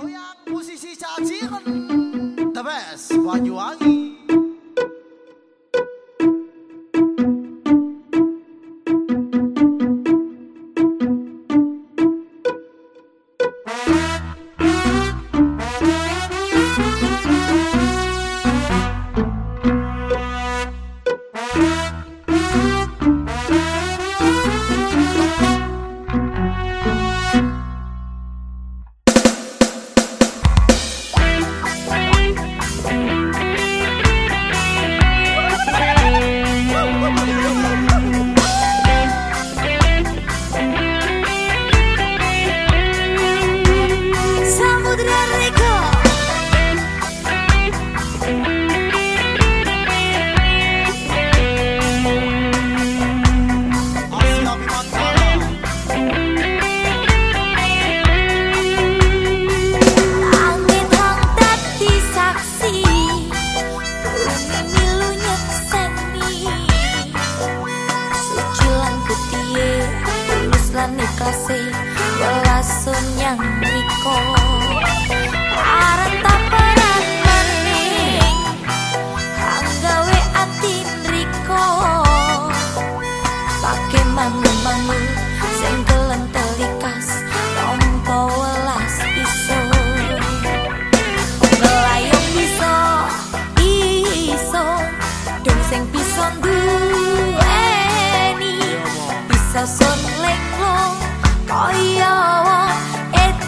Goyang musisi caciren The best Banyuwangi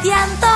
点灯。